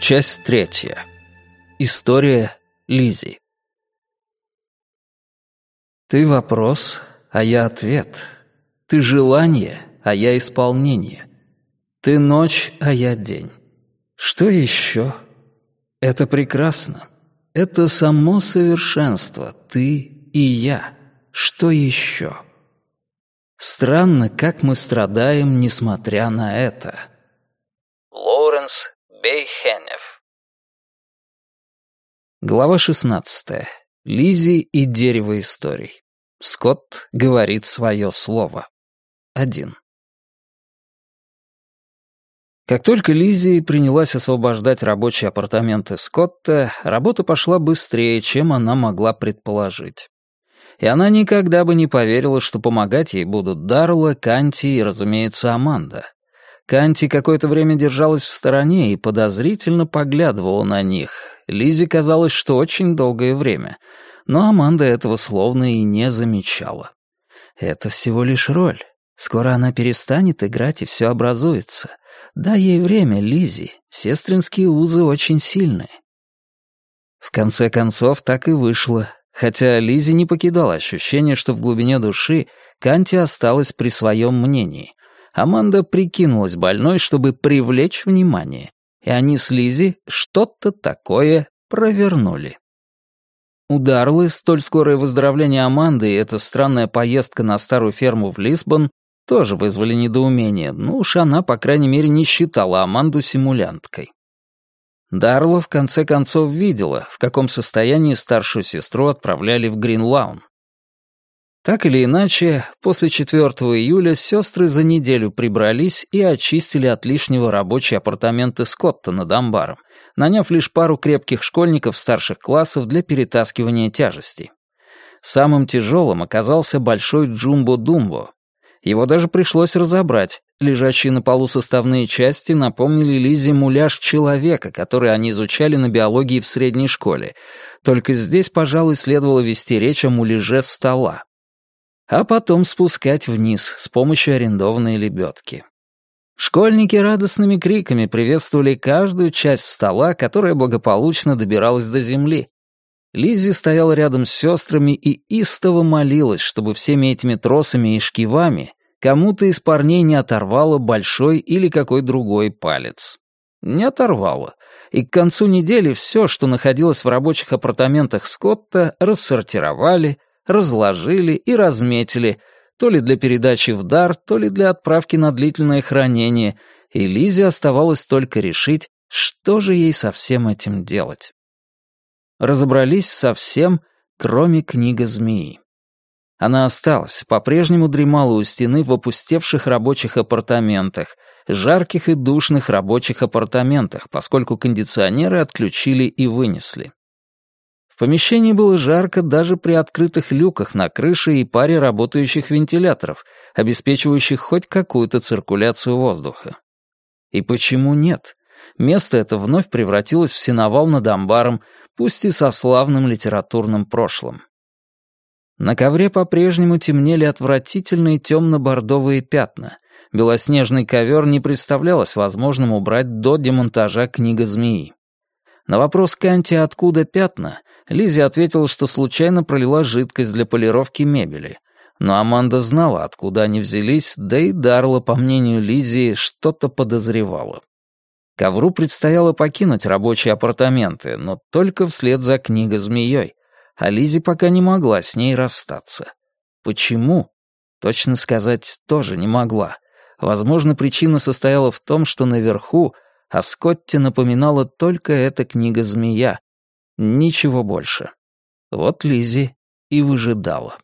Часть третья. История Лизи. Ты вопрос, а я ответ. Ты желание, а я исполнение. Ты ночь, а я день. Что еще? Это прекрасно. Это само совершенство, ты и я. Что еще? Странно, как мы страдаем, несмотря на это. Лоуренс Бейхенев Глава 16. Лизи и дерево историй. Скотт говорит свое слово. Один. Как только Лизи принялась освобождать рабочие апартаменты Скотта, работа пошла быстрее, чем она могла предположить. И она никогда бы не поверила, что помогать ей будут Дарла, Канти и, разумеется, Аманда. Канти какое-то время держалась в стороне и подозрительно поглядывала на них. Лизе казалось, что очень долгое время, но Аманда этого словно и не замечала. Это всего лишь роль. Скоро она перестанет играть, и все образуется. Дай ей время, Лизи. Сестринские узы очень сильные. В конце концов, так и вышло. Хотя Лизи не покидала ощущение, что в глубине души Канти осталась при своем мнении. Аманда прикинулась больной, чтобы привлечь внимание, и они с Лизи что-то такое провернули. У Дарлы столь скорое выздоровление Аманды и эта странная поездка на старую ферму в Лисбон тоже вызвали недоумение, ну уж она, по крайней мере, не считала Аманду симулянткой. Дарла в конце концов видела, в каком состоянии старшую сестру отправляли в Гринлаун. Так или иначе, после 4 июля сестры за неделю прибрались и очистили от лишнего рабочие апартаменты Скотта над амбаром, наняв лишь пару крепких школьников старших классов для перетаскивания тяжестей. Самым тяжелым оказался большой Джумбо-Думбо, его даже пришлось разобрать. Лежащие на полу составные части напомнили Лизе муляж человека, который они изучали на биологии в средней школе. Только здесь, пожалуй, следовало вести речь о муляже стола. А потом спускать вниз с помощью арендованной лебедки. Школьники радостными криками приветствовали каждую часть стола, которая благополучно добиралась до земли. Лиззи стояла рядом с сестрами и истово молилась, чтобы всеми этими тросами и шкивами кому-то из парней не оторвало большой или какой другой палец. Не оторвало, и к концу недели все, что находилось в рабочих апартаментах Скотта, рассортировали, разложили и разметили, то ли для передачи в дар, то ли для отправки на длительное хранение, и Лизе оставалось только решить, что же ей со всем этим делать разобрались со всем, кроме книга змеи. Она осталась, по-прежнему дремала у стены в опустевших рабочих апартаментах, жарких и душных рабочих апартаментах, поскольку кондиционеры отключили и вынесли. В помещении было жарко даже при открытых люках на крыше и паре работающих вентиляторов, обеспечивающих хоть какую-то циркуляцию воздуха. И почему нет? Место это вновь превратилось в сеновал над амбаром, пусть и со славным литературным прошлым. На ковре по-прежнему темнели отвратительные темно-бордовые пятна. Белоснежный ковер не представлялось возможным убрать до демонтажа книга змеи. На вопрос Канти «Откуда пятна?» Лизи ответила, что случайно пролила жидкость для полировки мебели. Но Аманда знала, откуда они взялись, да и Дарла, по мнению Лизи, что-то подозревала. Ковру предстояло покинуть рабочие апартаменты, но только вслед за книгой-змеей, а Лизи пока не могла с ней расстаться. Почему? Точно сказать тоже не могла. Возможно, причина состояла в том, что наверху о Скотте напоминала только эта книга-змея. Ничего больше. Вот Лизи и выжидала.